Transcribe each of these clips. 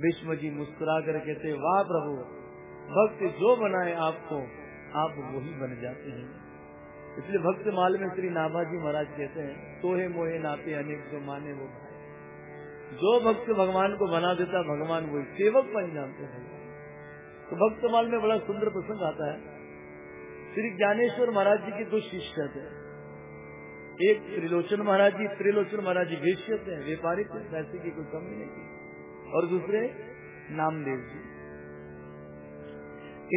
भीष्म जी मुस्कुरा कर कहते, वाह प्रभु, भक्त जो बनाए आपको, आप वही बन जाते हैं. इसलिए भक्त माल में श्री नाभाजी महाराज कहते हैं, तोहे मोहे नाते अनेक जो माने वो जो भक्त भगवान को बना देता, भगवान वही सेवक बन जानते हैं। तो भक्त माल में बड़ा सुंदर प्रसंग आता है। श्री ज्ञानेश्वर महाराज जी के दो शिष्य थे। एक त्रिलोचन महाराज जी, त्रिलोचन महाराज जी वेश्य थे, व्यापारी थे, पैसे की कोई कमी नहीं थी। और दूसरे नामदेव जी।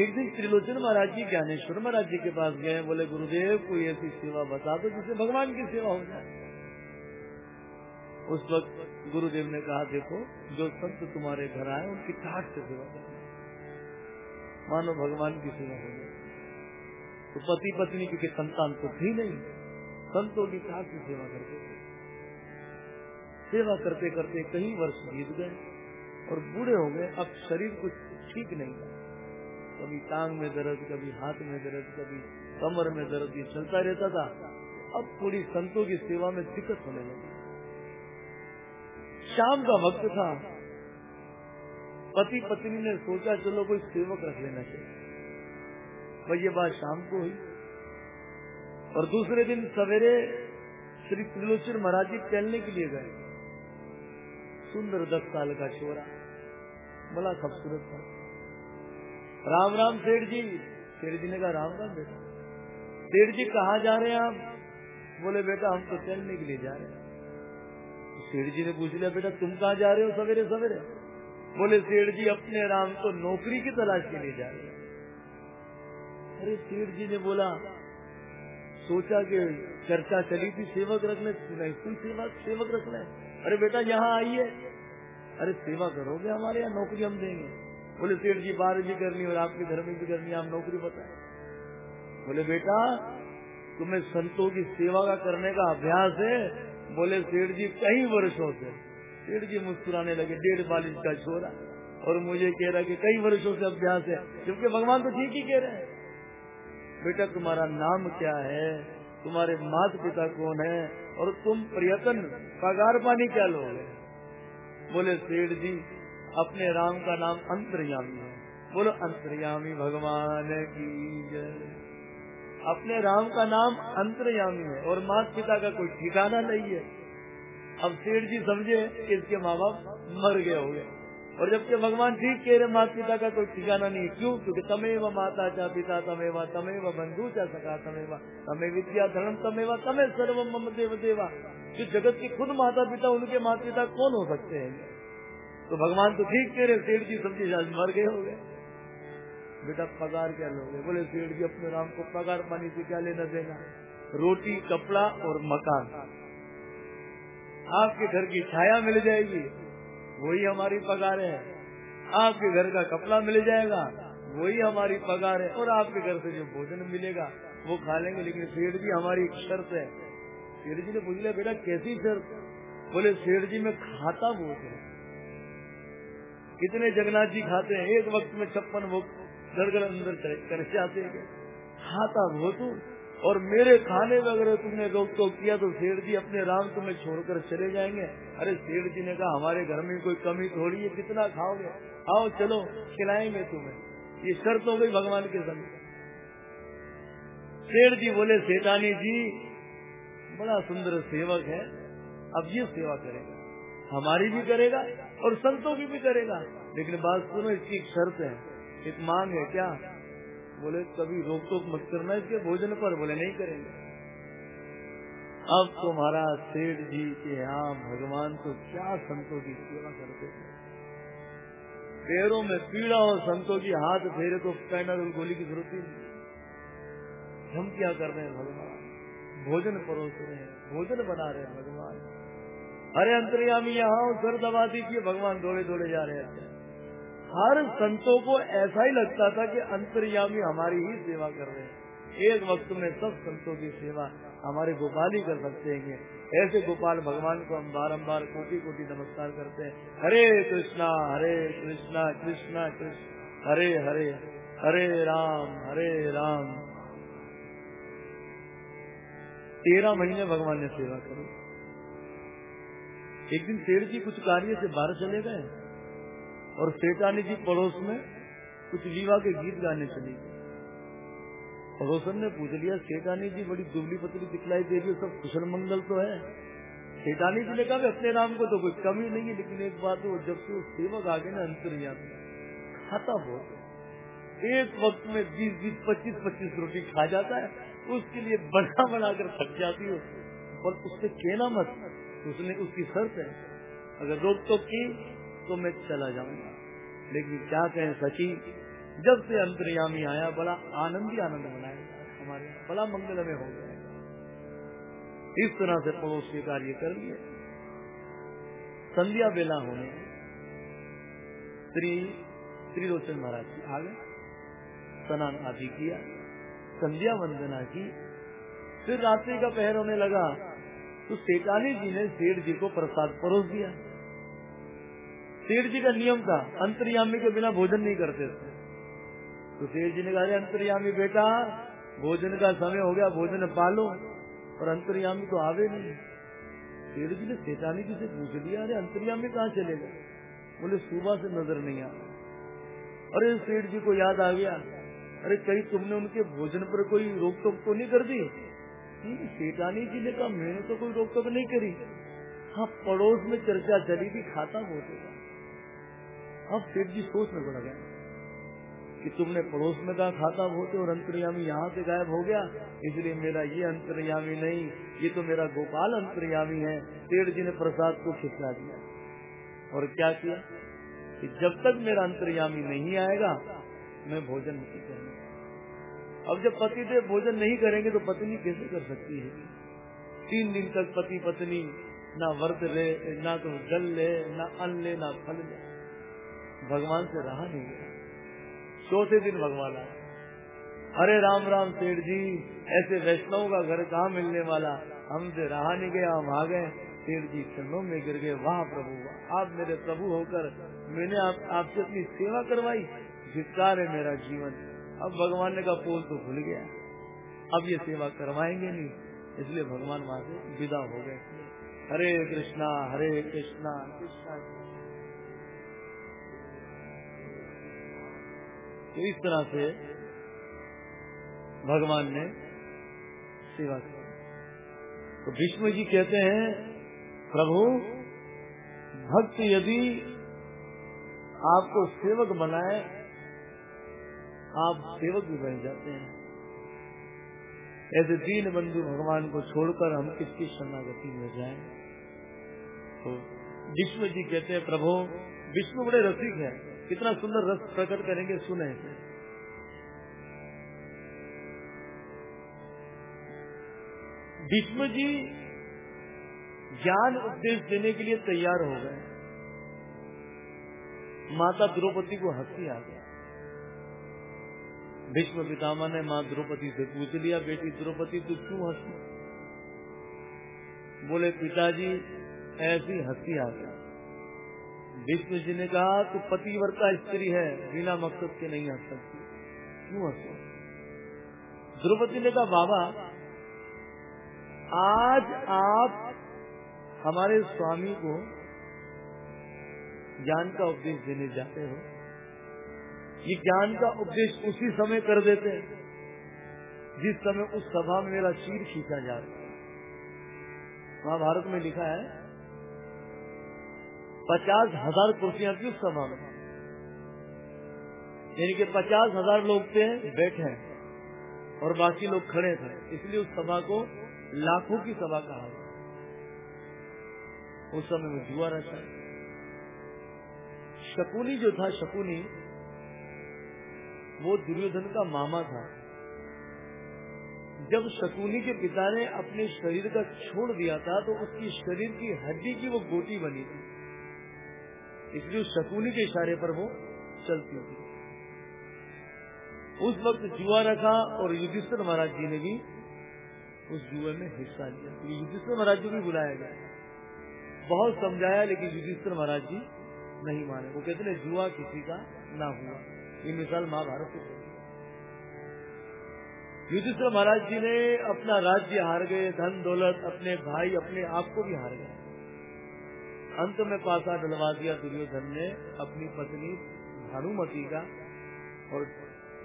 एक दिन त्रिलोचन महाराज जी, ज्ञानेश्वर महाराज जी के पास गए, बोले, गुरुदेव, कोई ऐसी सेवा बता दो जिससे भगवान की सेवा हो जाए। उस वक्त गुरुदेव ने कहा, देखो, जो संत तुम्हारे घर आए, उनकी ठाट से सेवा करना मानो भगवान की सेवा हो जाए। तो पति पत्नी की संतान तो थी नहीं, संतों की साथ से सेवा करते सेवा करते करते कई वर्ष बीत गए। और बूढ़े हो गए, अब शरीर कुछ ठीक नहीं था कभी टांग में दर्द, कभी हाथ में दर्द, कभी कमर में दर्द, ये चलता रहता था। अब पूरी संतों की सेवा में दिक्कत होने लगी। शाम का वक्त था। पति पत्नी ने सोचा, चलो कोई सेवक रख लेना चाहिए। वह ये बात शाम को हुई। और दूसरे दिन सवेरे श्री त्रिलोचन महाराज जी टहलने के लिए गए। सुंदर दस साल का छोरा। बड़ा खूबसूरत था। राम राम सेठ जी। सेठ जी ने कहा, राम राम बेटा। सेठ जी कहा जा रहे हैं आप? बोले, बेटा, हम तो चलने के लिए जा रहे हैं। सेठ जी ने पूछ लिया, बेटा, तुम कहाँ जा रहे हो सवेरे सवेरे? बोले, सेठ जी अपने राम को नौकरी की तलाश के लिए जा रहे हैं। अरे, सेठ जी ने बोला, सोचा कि चर्चा चली थी, सेवक रखने नहीं तुम सेवा सेवक रखना। अरे, बेटा, यहाँ आइए। अरे सेवा करोगे हमारे यहाँ? नौकरी हम देंगे। बोले, सेठ जी बारहवीं करनी और आपके घर में भी करनी आप नौकरी बताए। बोले, बेटा, तुम्हें संतों की सेवा का करने का अभ्यास है। बोले, सेठ जी, कई वर्षों से। सेठ जी मुस्कुराने लगे, डेढ़ बालिश का छोरा। और मुझे कह रहा कि कई वर्षों से अभ्यास है क्योंकि भगवान तो ठीक ही कह रहे हैं। बेटा, तुम्हारा नाम क्या है? तुम्हारे माता पिता कौन है? और तुम प्रयत्न, पगार पानी क्या लोगे? बोले, सेठ जी, अपने राम का नाम अंतर्यामी है। बोलो, अंतर्यामी भगवान की अपने राम का नाम अंतर्यामी है और माता पिता का कोई ठिकाना नहीं है। अब सेठ जी समझे कि इसके माँ बाप मर गए हो गए। और जबकि भगवान ठीक कह रहे माता पिता का कोई ठिकाना नहीं क्यों? क्योंकि तमेव माता चा पिता, तमेव तमेव बंधु चा सका तमेव, तमे विद्या धर्म, तमेव, तमे सर्व मम देव, देवा। जो जगत के खुद माता पिता, उनके माता पिता कौन हो सकते हैं? तो भगवान तो ठीक कह रहे सेठ जी समझे मर गए हो गए बेटा पगार क्या लोगे? बोले, सेठ जी, अपने राम को पगार पानी से क्या लेना देना? रोटी, कपड़ा और मकान। आपके घर की छाया मिल जाएगी। वही हमारी पगार है। आपके घर का कपड़ा मिल जाएगा, वही हमारी पगार है। और आपके घर से जो भोजन मिलेगा, वो खा लेंगे। लेकिन सेठ जी, हमारी एक शर्त है। सेठ जी ने पूछ लिया बेटा, कैसी शर्त? बोले, सेठ जी, में खाता बहुत है। कितने जगन्नाथ जी खाते हैं, एक वक्त में छप्पन वो घर घर अंदर कर जाते हैं। खाता तू। और मेरे खाने में अगर तुमने रोक टोक किया तो सेठ जी अपने राम तुम्हें छोड़कर चले जाएँगे। अरे सेठ जी ने कहा, हमारे घर में कोई कमी थोड़ी है, कितना खाओगे? आओ, चलो, खिलाएँगे तुम्हें। ये शर्त हो गई भगवान के संग. सेठ जी बोले, सेठानी जी, बड़ा सुंदर सेवक है, अब ये सेवा करेगा, हमारी भी करेगा और संतों की भी करेगा। लेकिन बात सुनो, इसकी एक शर्त है, एक मांग है क्या? बोले, कभी रोक टोक मत करना, इसके भोजन पर। बोले, नहीं करेंगे। अब तुम्हारा सेठ जी के यहाँ भगवान तो क्या संतों की सेवा करते थे पैरों में पीड़ा और संतों की हाथ फेरे तो पैनल गोली की ज़रूरत ही नहीं हम क्या कर रहे हैं भगवान? भोजन परोस रहे हैं, भोजन बना रहे हैं भगवान। अरे अंतर्यामी यहाँ सर दबा दीजिए भगवान दौड़े दौड़े जा रहे हैं। हर संतों को ऐसा ही लगता था कि अंतर्यामी हमारी ही सेवा कर रहे हैं। एक वक्त में सब संतों की सेवा हमारे गोपाल ही कर सकते हैं ऐसे गोपाल भगवान को हम बारम्बार कोटि कोटि नमस्कार करते हैं। हरे कृष्णा हरे कृष्णा कृष्णा कृष्ण। हरे हरे हरे राम हरे राम। तेरह महीने भगवान ने सेवा करी। एक दिन शेर जी कुछ कार्य से बाहर चले गए और सेठानी जी पड़ोस में कुछ विवाह के गीत गाने चली गई पड़ोसन ने पूछ लिया, सेठानी जी, बड़ी दुबली पतली दिखलाई दे रही सब कुशल मंगल तो है। सेठानी जी ने कहा अपने नाम को तो कोई कमी नहीं है, लेकिन एक बात वो जब से सेवक आगे ना अंतरिया खाता बहुत एक वक्त में बीस बीस, पच्चीस पच्चीस रोटी खा जाता है, उसके लिए बना बना कर थक जाती हो, और उससे कहना मत, उसने, उसकी शर्त है, अगर रोक तो की तो मैं चला जाऊँगा। लेकिन क्या कहें सची जब से अंतर्यामी आया, बड़ा आनंद ही आनंद मनाया। हमारे बड़ा मंगल में हो गया इस तरह से पड़ोस के कार्य कर लिए। संध्या बेला होने श्री त्रिलोचन महाराज जी आ गए, स्नान आदि किया, संध्या वंदना की। फिर रात्रि का पहर होने लगा तो सेठानी जी ने सेठ जी को प्रसाद परोस दिया। सेठ जी का नियम था, अंतर्यामी के बिना भोजन नहीं करते थे। तो सेठ जी ने कहा अंतर्यामी बेटा भोजन का समय हो गया, भोजन पालो, और अंतर्यामी तो आवे नहीं। सेठ जी ने सेठानी जी से पूछ लिया? अरे अंतर्यामी कहाँ चले गए? बोले, सुबह से नज़र नहीं आ अरे सेठ जी को याद आ गया। अरे कहीं तुमने उनके भोजन पर कोई रोक टोक तो नहीं कर दी? सेठानी जी ने कहा, मैंने तो कोई रोक टोक नहीं करी। हाँ पड़ोस में चर्चा चली थी खाता बहुत अब सेठ जी सोच में पड़ गए। कि तुमने पड़ोस में कहा, खाता होते और अंतर्यामी यहाँ से गायब हो गया, इसलिए मेरा ये अंतर्यामी नहीं, ये तो मेरा गोपाल अंतर्यामी है। पेड़ जी ने प्रसाद को खिंचा दिया। और क्या किया? कि जब तक मेरा अंतर्यामी नहीं आएगा, मैं भोजन नहीं करूँगा। अब जब पति देव भोजन नहीं करेंगे तो पत्नी कैसे कर सकती है? तीन दिन तक पति पत्नी ना वर्त ले, ना तो जल ले, ना अन्न ले, ना फल ले। भगवान से रहा नहीं गया चौथे दिन भगवान आए। अरे राम राम सेठ जी, ऐसे वैष्णव का घर कहाँ मिलने वाला? हमसे रहा नहीं गया, हम आ गए। सेठ जी चरणों में गिर गए, वाह प्रभु, आप मेरे प्रभु होकर मैंने आप, आपसे अपनी सेवा करवाई जिसकार है मेरा जीवन। अब भगवान ने का पोल तो भूल गया। अब ये सेवा करवाएँगे नहीं, इसलिए भगवान वहाँ से विदा हो गए। हरे कृष्णा हरे कृष्णा कृष्णा। तो इस तरह से भगवान ने सेवा की। तो भीष्म जी कहते हैं, प्रभु, भक्त यदि आपको सेवक बनाए, आप सेवक भी बन जाते हैं। ऐसे दीन बंधु भगवान को छोड़कर हम किसकी शरणागति में जाए? तो विष्णु जी कहते हैं, प्रभु, विष्णु बड़े रसिक है। कितना सुंदर रस प्रकट करेंगे, सुने। भीष्म जी ज्ञान उपदेश देने के लिए तैयार हो गए। माता द्रौपदी को हँसी आ गया। भीष्म पितामा ने माँ द्रौपदी से पूछ लिया, बेटी द्रौपदी, तू क्यों हँसी? बोले, पिताजी, ऐसी हँसी आ गया। विष्णु जी ने कहा, तू पतिवर्ता स्त्री है, बिना मकसद के नहीं हंस सकती। क्यों हंसो द्रौपदी ने कहा, बाबा, आज आप हमारे स्वामी को ज्ञान का उपदेश देने जाते हो। ये ज्ञान का उपदेश उसी समय कर देते हैं, जिस समय उस सभा में मेरा शीर खींचा जा रहा है। महाभारत में लिखा है पचास हज़ार कुर्सियाँ थी उस सभा में यानी कि पचास हज़ार लोग थे बैठे हैं और बाकी लोग खड़े थे इसलिए उस सभा को लाखों की सभा कहा उस समय में जुआ रहता शकुनी जो था, शकुनी, वो दुर्योधन का मामा था। जब शकुनी के पिता ने अपने शरीर का छोड़ दिया था तो उसकी शरीर की हड्डी की वो गोटी बनी थी। इसलिए शकुनी के इशारे पर वो चलती थी। उस वक्त जुआ रखा और युधिष्ठिर महाराज जी ने भी उस जुए में हिस्सा लिया। तो युधिष्ठिर महाराज जी भी बुलाया गया। बहुत समझाया, लेकिन युधिष्ठिर महाराज जी नहीं माने। वो कहते जुआ किसी का ना हुआ। ये मिसाल महाभारत से युधिष्ठिर महाराज जी ने अपना राज्य हार गए, धन दौलत अपने भाई अपने आप को भी हार गए। अंत में पासा डलवा दिया दुर्योधन ने अपनी पत्नी भानुमती का और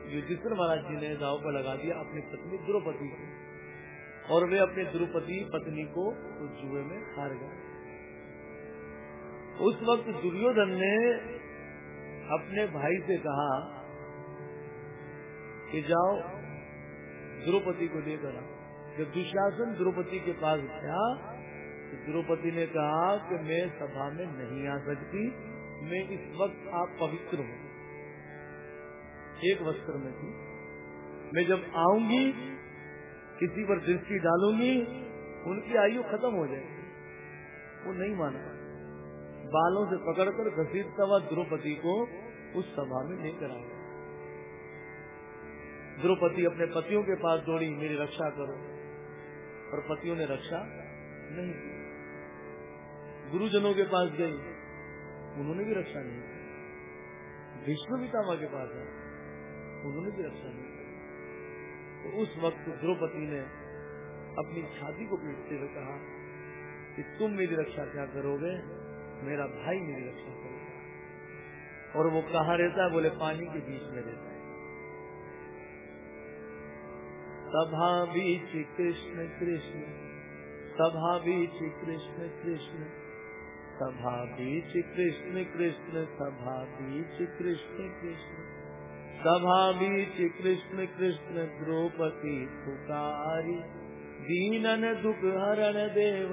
युधिष्ठिर महाराज जी ने दाव पर लगा दिया अपनी पत्नी द्रौपदी को। और वे अपने द्रौपदी पत्नी को उस जुए में हार गए। उस वक्त दुर्योधन ने अपने भाई से कहा कि जाओ, द्रौपदी को लेकर जब दुशासन द्रौपदी के पास गया तो द्रौपदी ने कहा कि मैं सभा में नहीं आ सकती, मैं इस वक्त आप पवित्र हूँ। एक वस्त्र में थी। मैं जब आऊँगी, किसी पर दृष्टि डालूँगी, उनकी आयु खत्म हो जाएगी। वो नहीं माना बालों से पकड़कर घसीटता हुआ द्रौपदी को उस सभा में लेकर आया द्रौपदी अपने पतियों के पास दौड़ी, मेरी रक्षा करो। और पतियों ने रक्षा नहीं की। गुरुजनों के पास गई। उन्होंने भी रक्षा नहीं की। भीष्म पितामा के पास है उन्होंने भी रक्षा नहीं की। तो उस वक्त द्रौपदी ने अपनी छाती को पीटते हुए कहा कि तुम मेरी रक्षा क्या करोगे? मेरा भाई मेरी रक्षा करेगा। और वो कहा रहता है? बोले, पानी के बीच में रहता है। सभा बीच कृष्ण कृष्ण, सभा बीच कृष्ण कृष्ण। सभा बीच कृष्ण कृष्ण, सभा बीच कृष्ण कृष्ण। सभा बीच कृष्ण कृष्ण, द्रौपदी पुकारी। दीनन दुख हरण देव,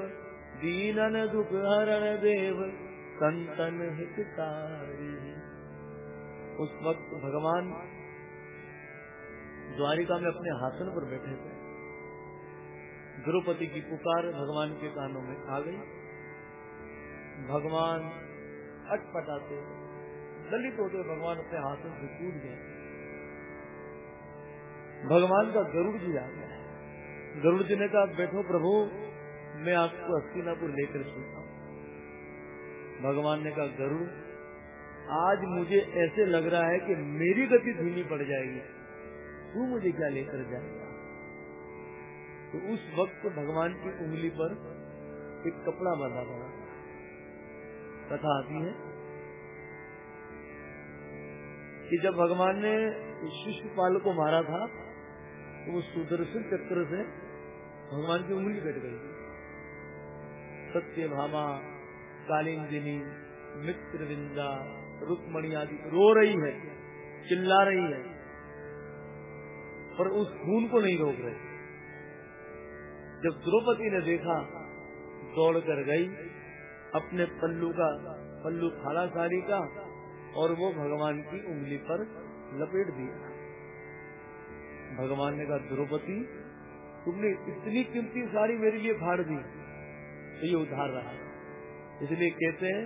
दीनन दुख हरण देव संतन हितकारी। उस वक्त भगवान द्वारिका में अपने हासन पर बैठे थे। द्रौपदी की पुकार भगवान के कानों में आ गई। भगवान अटपटाते दलित होते भगवान अपने हाथों से कूद गए। भगवान का गरुड़ जी आ गया। गरुड़ जी ने कहा, बैठो प्रभु, मैं आपको हस्तिनापुर लेकर चलता हूँ। भगवान ने कहा, गरुड़, आज मुझे ऐसे लग रहा है कि मेरी गति धीमी पड़ जाएगी। तू मुझे क्या लेकर जाएगा? तो उस वक्त भगवान की उंगली पर एक कपड़ा बंधा पड़ा। कथा आती है कि जब भगवान ने शिष्यपाल को मारा था तो वो सुदर्शन चक्र से भगवान की उंगली कट गई। थी सत्य भामा, कालिंदिनी मित्र विंदा रुक्मणी आदि रो रही है, चिल्ला रही है, पर उस खून को नहीं रोक रहे। जब द्रौपदी ने देखा, दौड़ कर गई अपने पल्लू का, पल्लू खाला साड़ी का और वो भगवान की उंगली पर लपेट दिया। भगवान ने कहा, द्रौपदी, तुमने इतनी कीमती साड़ी मेरे लिए फाड़ दी। तो ये उधार रहा इसलिए कहते हैं,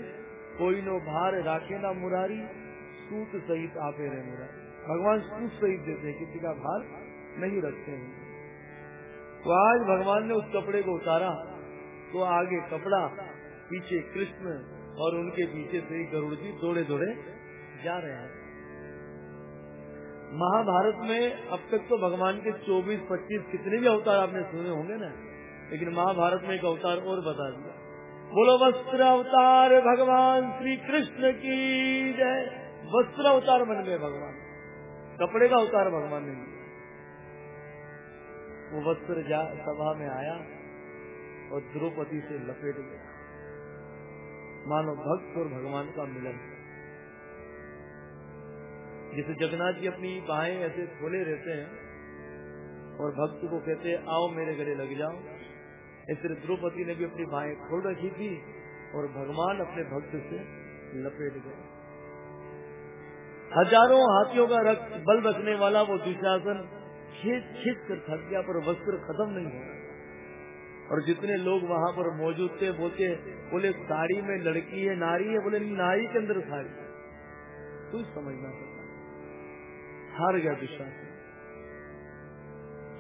कोई नो भार राखे ना मुरारी, सूत सहित आपे रहे मुरारी। भगवान सूत सहित देते किसी का भार नहीं रखते हैं। तो आज भगवान ने उस कपड़े को उतारा तो आगे कपड़ा पीछे कृष्ण और उनके पीछे ही गरुड़ जी दौड़े दौड़े जा रहे हैं। महाभारत में अब तक तो भगवान के 24-25 कितने भी अवतार आपने सुने होंगे ना, लेकिन महाभारत में एक अवतार और बता दिया। बोलो, वस्त्र अवतार भगवान श्री कृष्ण की जय। वस्त्र अवतार बन गए भगवान। कपड़े का अवतार भगवान ने वो वस्त्र सभा में आया और द्रौपदी से लपेट गया। मानो भक्त और भगवान का मिलन जैसे जगन्नाथ जी अपनी बाहें ऐसे खोले रहते हैं और भक्त को कहते हैं, आओ मेरे गले लग जाओ। ऐसे द्रौपदी ने भी अपनी बाहें खोल रखी थी और भगवान अपने भक्त से लपेट गए। हज़ारों हाथियों का रक्त बल रखने वाला वो दुशासन खींच खींच कर थक गया, पर वस्त्र खत्म नहीं हो और जितने लोग वहाँ पर मौजूद थे, बोलते बोले, साड़ी में लड़की है, नारी है, बोले, नारी के अंदर साड़ी तू समझना था हार गया विश्वास।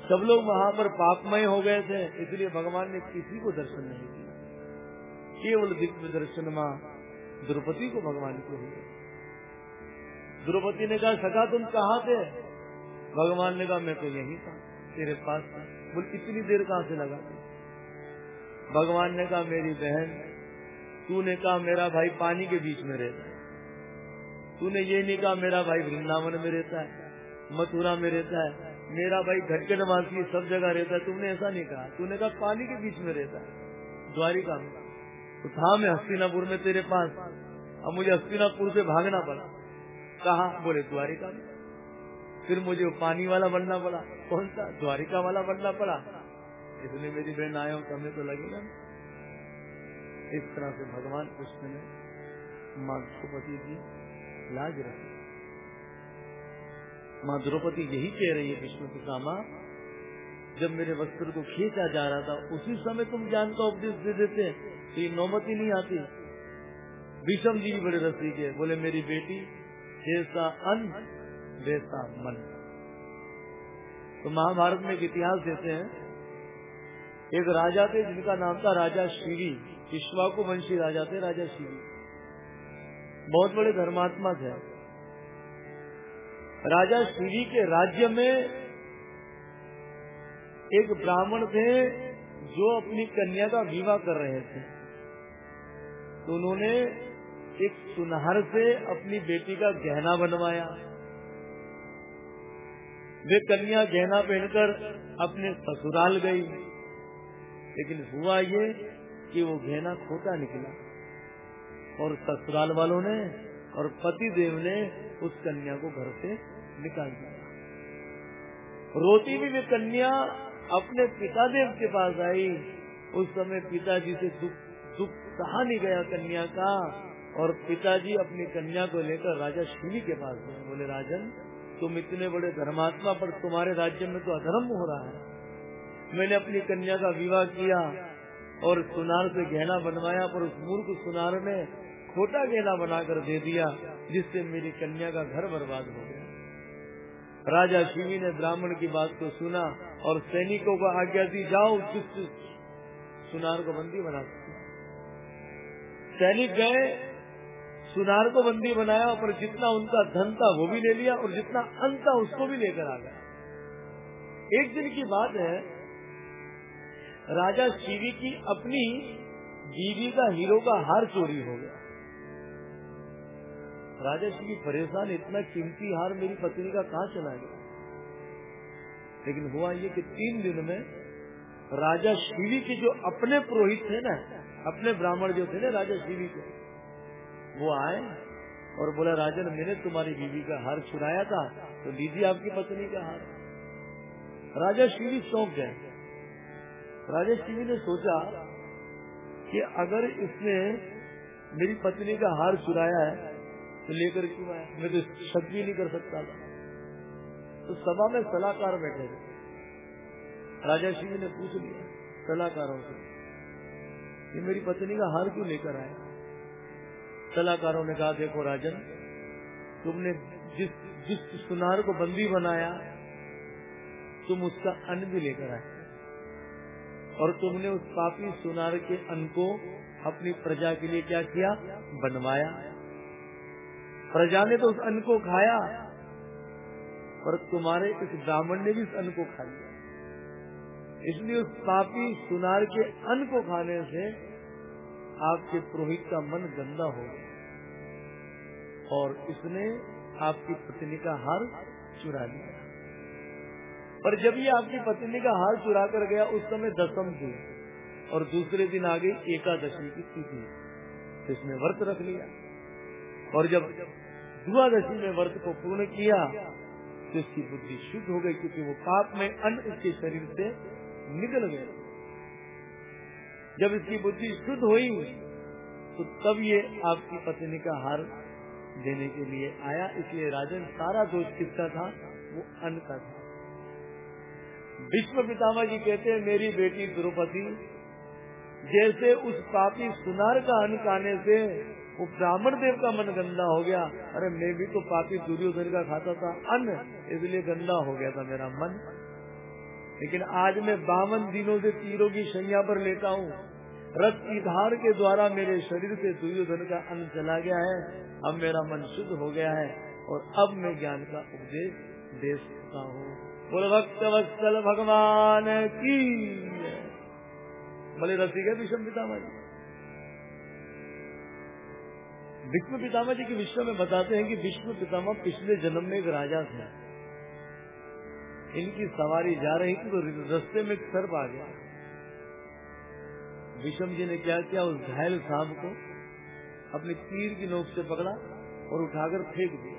सब लोग वहाँ पर पापमय हो गए थे, इसलिए भगवान ने किसी को दर्शन नहीं दिया केवल दिव्य दर्शन माँ द्रौपदी को भगवान को हुए द्रौपदी ने कहा सका तुम कहा थे? भगवान ने कहा, मैं तो यही था, तेरे पास था। बोल, इतनी देर कहाँ से लगा? भगवान ने कहा, मेरी बहन, तूने कहा, मेरा भाई पानी के बीच में रहता है। तूने ये नहीं कहा, मेरा भाई वृंदावन में रहता है, मथुरा में रहता है, मेरा भाई घटके नवासी सब जगह रहता है। तुमने ऐसा नहीं कहा। तूने कहा, पानी के बीच में रहता है। द्वारिका में तो था मैं हस्तिनापुर में तेरे पास। अब मुझे हस्तिनापुर से भागना पड़ा। कहा, बोले, द्वारिका में? फिर मुझे पानी वाला बनना पड़ा। कौन सा? द्वारिका वाला बनना पड़ा। इसलिए मेरी बहन आया हूँ समय तो लगेगा इस तरह से भगवान कृष्ण ने माँ द्रौपदी की लाज रखी। माँ द्रौपदी यही कह रही है विष्णु पितामा जब मेरे वस्त्र को खींचा जा रहा था, उसी समय तुम ज्ञान का उपदेश दे देते तो ये नौमती नहीं आती। विषम जी भी बड़े रसी के, बोले, मेरी बेटी, जैसा अन्न, वैसा मन। तो महाभारत में एक इतिहास देते हैं एक राजा थे जिनका नाम था राजा शिवी विश्वाकु वंशी राजा थे, राजा शिवी। बहुत बड़े धर्मात्मा थे। राजा शिवी के राज्य में एक ब्राह्मण थे जो अपनी कन्या का विवाह कर रहे थे। तो उन्होंने एक सुनहर से अपनी बेटी का गहना बनवाया। वे कन्या गहना पहनकर अपने ससुराल गई। लेकिन हुआ ये कि वो गहना खोटा निकला। और ससुराल वालों ने और पति देव ने उस कन्या को घर से निकाल दिया। रोती भी वे कन्या अपने पिता देव के पास आई। उस समय पिताजी से दुख दुख सहा नहीं गया कन्या का। और पिताजी अपनी कन्या को लेकर राजा शिवी के पास गए। बोले, राजन, तुम इतने बड़े धर्मात्मा पर तुम्हारे राज्य में तो अधर्म हो रहा है। मैंने अपनी कन्या का विवाह किया और सुनार से गहना बनवाया, पर उस मूर्ख सुनार ने खोटा गहना बनाकर दे दिया, जिससे मेरी कन्या का घर बर्बाद हो गया। राजा शिवी ने ब्राह्मण की बात को सुना और सैनिकों को आज्ञा दी, जाओ, जिस सुनार को बंदी बना सैनिक गए, सुनार को बंदी बनाया, पर जितना उनका धन था वो भी ले लिया और जितना अन्न था उसको भी लेकर आ गया। एक दिन की बात है राजा शिवी की अपनी बीवी का हीरो का हार चोरी हो गया। राजा शिवी परेशान, इतना कीमती हार मेरी पत्नी का कहा चला गया? लेकिन हुआ ये कि तीन दिन में राजा शिवी के जो अपने पुरोहित थे ना, अपने ब्राह्मण जो थे ना राजा शिवी के, वो आए और बोला, राजन, मैंने तुम्हारी बीवी का हार चुराया था तो लीजिए आपकी पत्नी का हार। राजा शिवी सौंप गए। राजा शिवी ने सोचा कि अगर इसने मेरी पत्नी का हार चुराया है तो लेकर क्यों आया? मैं तो शक भी नहीं कर सकता था। तो सभा में सलाहकार बैठे थे। राजा शिवी ने पूछ लिया, सलाहकारों से, कि मेरी पत्नी का हार क्यों लेकर आया सलाहकारों ने कहा, देखो राजन, तुमने जिस जिस सुनार को बंदी बनाया, तुम उसका अन्न भी लेकर आए। और तुमने उस पापी सुनार के अन्न को अपनी प्रजा के लिए क्या किया? बनवाया। प्रजा ने तो उस अन्न को खाया, पर तुम्हारे इस ब्राह्मण ने भी इस अन्न को खा लिया इसलिए उस पापी सुनार के अन्न को खाने से आपके पुरोहित का मन गंदा हो गया। और इसने आपकी पत्नी का हार चुरा लिया। पर जब ये आपकी पत्नी का हार चुरा कर गया, उस समय दसम थी और दूसरे दिन आ गई एकादशी की तिथि तो इसने व्रत रख लिया। और जब द्वादशी में व्रत को पूर्ण किया तो इसकी बुद्धि शुद्ध हो गई, क्योंकि वो पाप में अन्न इसके शरीर से निकल गए जब इसकी बुद्धि शुद्ध हुई तो तब ये आपकी पत्नी का हार देने के लिए आया। इसलिए राजन सारा दोष किसका था, वो अन्न का था। विश्व पितामा जी कहते हैं, मेरी बेटी द्रौपदी, जैसे उस पापी सुनार का अन्न खाने से वो ब्राह्मण देव का मन गंदा हो गया। अरे, मैं भी तो पापी दुर्योधन का खाता था, अन्न इसलिए गंदा हो गया था मेरा मन। लेकिन आज मैं बावन दिनों से तीरों की शैया पर लेता हूँ। रथ की धार के द्वारा मेरे शरीर से दुर्योधन का अन्न चला गया है। अब मेरा मन शुद्ध हो गया है और अब मैं ज्ञान का उपदेश दे सकता हूँ। भक्त वत्सल भगवान की। बोले रसिक है विषम पितामह विष्णु पितामह जी के विश्व में बताते हैं कि विष्णु पितामह पिछले जन्म में एक राजा थे। इनकी सवारी जा रही थी तो रस्ते में एक सर्प आ गया। विषम जी ने क्या किया? उस घायल सांप को अपनी तीर की नोक से पकड़ा और उठाकर फेंक दिया।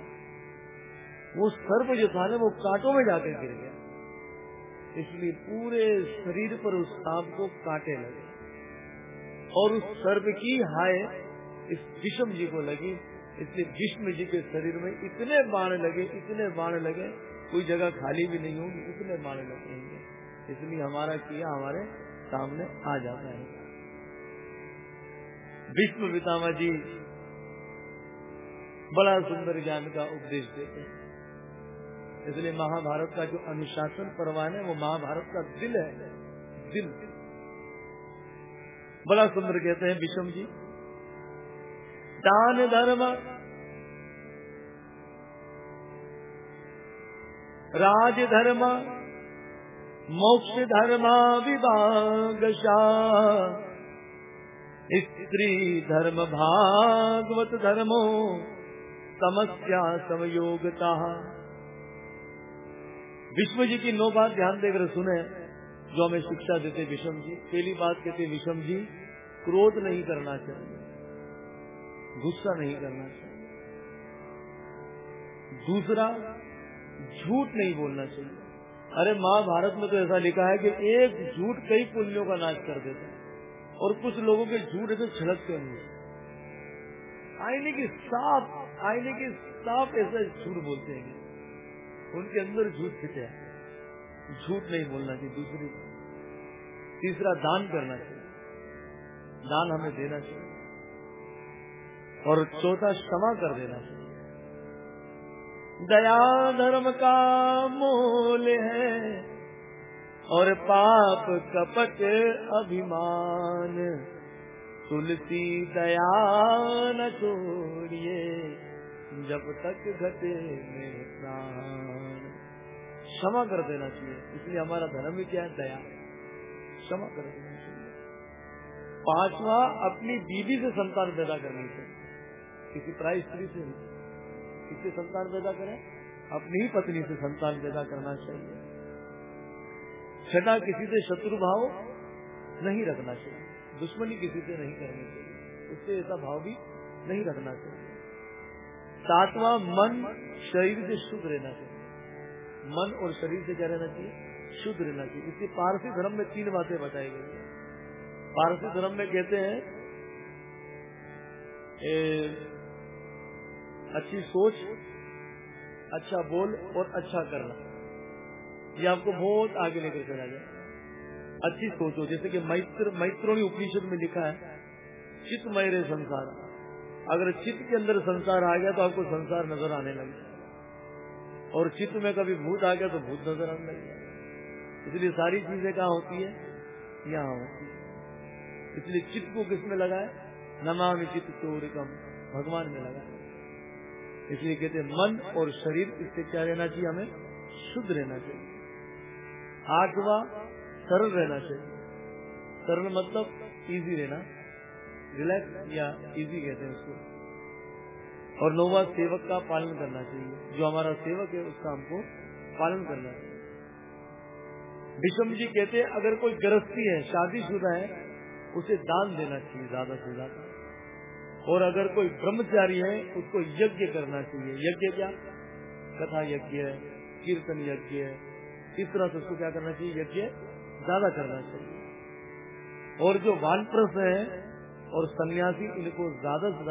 वो सर्प जो था ना, वो कांटों में जाकर गिर गया। इसलिए पूरे शरीर पर उस सांप को कांटे लगे। और उस सर्प की हाय इस विषम जी को लगी, इसलिए विष्णु जी के शरीर में इतने बाण लगे, इतने बाण लगे, कोई जगह खाली भी नहीं होगी, इतने बाण लगेंगे इसलिए हमारा किया हमारे सामने आ जाता है। विष्णु पितामा जी बड़ा सुंदर ज्ञान का उपदेश देते हैं। इसलिए महाभारत का जो अनुशासन परवान है, वो महाभारत का दिल है। दिल। बड़ा सुंदर कहते हैं विषम जी। दान धर्म। राज धर्म। मोक्ष धर्म विभागशा स्त्री धर्म भागवत धर्मो। समस्या समयोगता। विष्णु जी की नौ बात ध्यान देकर सुने, जो हमें शिक्षा देते विषम जी। पहली बात कहते विषम जी, क्रोध नहीं करना चाहिए। गुस्सा नहीं करना चाहिए। दूसरा, झूठ नहीं बोलना चाहिए। अरे महाभारत में तो ऐसा लिखा है कि एक झूठ कई पुण्यों का नाश कर देता है। और कुछ लोगों के झूठ ऐसे छिड़कते होंगे। आईने की साफ़, आईने की साफ़ ऐसा झूठ बोलते हैं। उनके अंदर झूठ छिटे झूठ नहीं बोलना चाहिए, दूसरी तीसरा दान करना चाहिए। दान हमें देना चाहिए। और चौथा क्षमा कर देना चाहिए। दया धर्म का मूल है और पाप कपट अभिमान। तुलसी दया न छोड़िए, जब तक घटे मेरे प्राण। क्षमा कर देना चाहिए। इसलिए हमारा धर्म ही क्या है? दया। क्षमा कर देना चाहिए। पांचवा, अपनी बीवी से संतान पैदा करनी चाहिए। किसी प्राय स्त्री से किससे संतान पैदा करें? अपनी ही पत्नी से संतान पैदा करना चाहिए। छठा, किसी से शत्रु भाव नहीं रखना चाहिए। दुश्मनी किसी से नहीं करनी चाहिए। उससे ऐसा भाव भी नहीं रखना चाहिए। सातवां, मन, शरीर से शुद्ध रहना चाहिए। मन और शरीर से क्या रहना चाहिए शुद्ध रहना चाहिए। इसलिए पारसी धर्म में तीन बातें बताई गई है। पारसी धर्म में कहते हैं ए, अच्छी सोच अच्छा बोल और अच्छा करना। ये आपको बहुत आगे लेकर चला जाए। अच्छी सोचो जैसे कि मैत्र मैत्रोणी उपनिषद में लिखा है चित्त मयरे संसार। अगर चित्त के अंदर संसार आ गया तो आपको संसार नज़र आने लगे। और चित्त में कभी भूत आ गया तो भूत नज़र आने लगे। इसलिए सारी चीज़ें कहा होती है? यहाँ होती है। इसलिए चित्त को किसमें लगाए नमामि चित्त चोरिकम। भगवान में लगाए इसलिए कहते मन और शरीर, इससे क्या रहना चाहिए हमें? शुद्ध रहना चाहिए। आठवा, सरल रहना चाहिए। सरल मतलब इजी रहना। रिलैक्स या इजी कहते हैं उसको। और नौवा सेवक का पालन करना चाहिए। जो हमारा सेवक है, उसका हमको पालन करना चाहिए। विषम जी कहते हैं, अगर कोई गृहस्थी है, शादीशुदा है, उसे दान देना चाहिए ज़्यादा से ज़्यादा। और अगर कोई ब्रह्मचारी है, उसको यज्ञ करना चाहिए। यज्ञ क्या? कथा यज्ञ है, कीर्तन यज्ञ है। इस तरह से उसको क्या करना चाहिए? यज्ञ ज़्यादा करना चाहिए। और जो वानप्रस है, और सन्यासी, इनको ज़्यादा से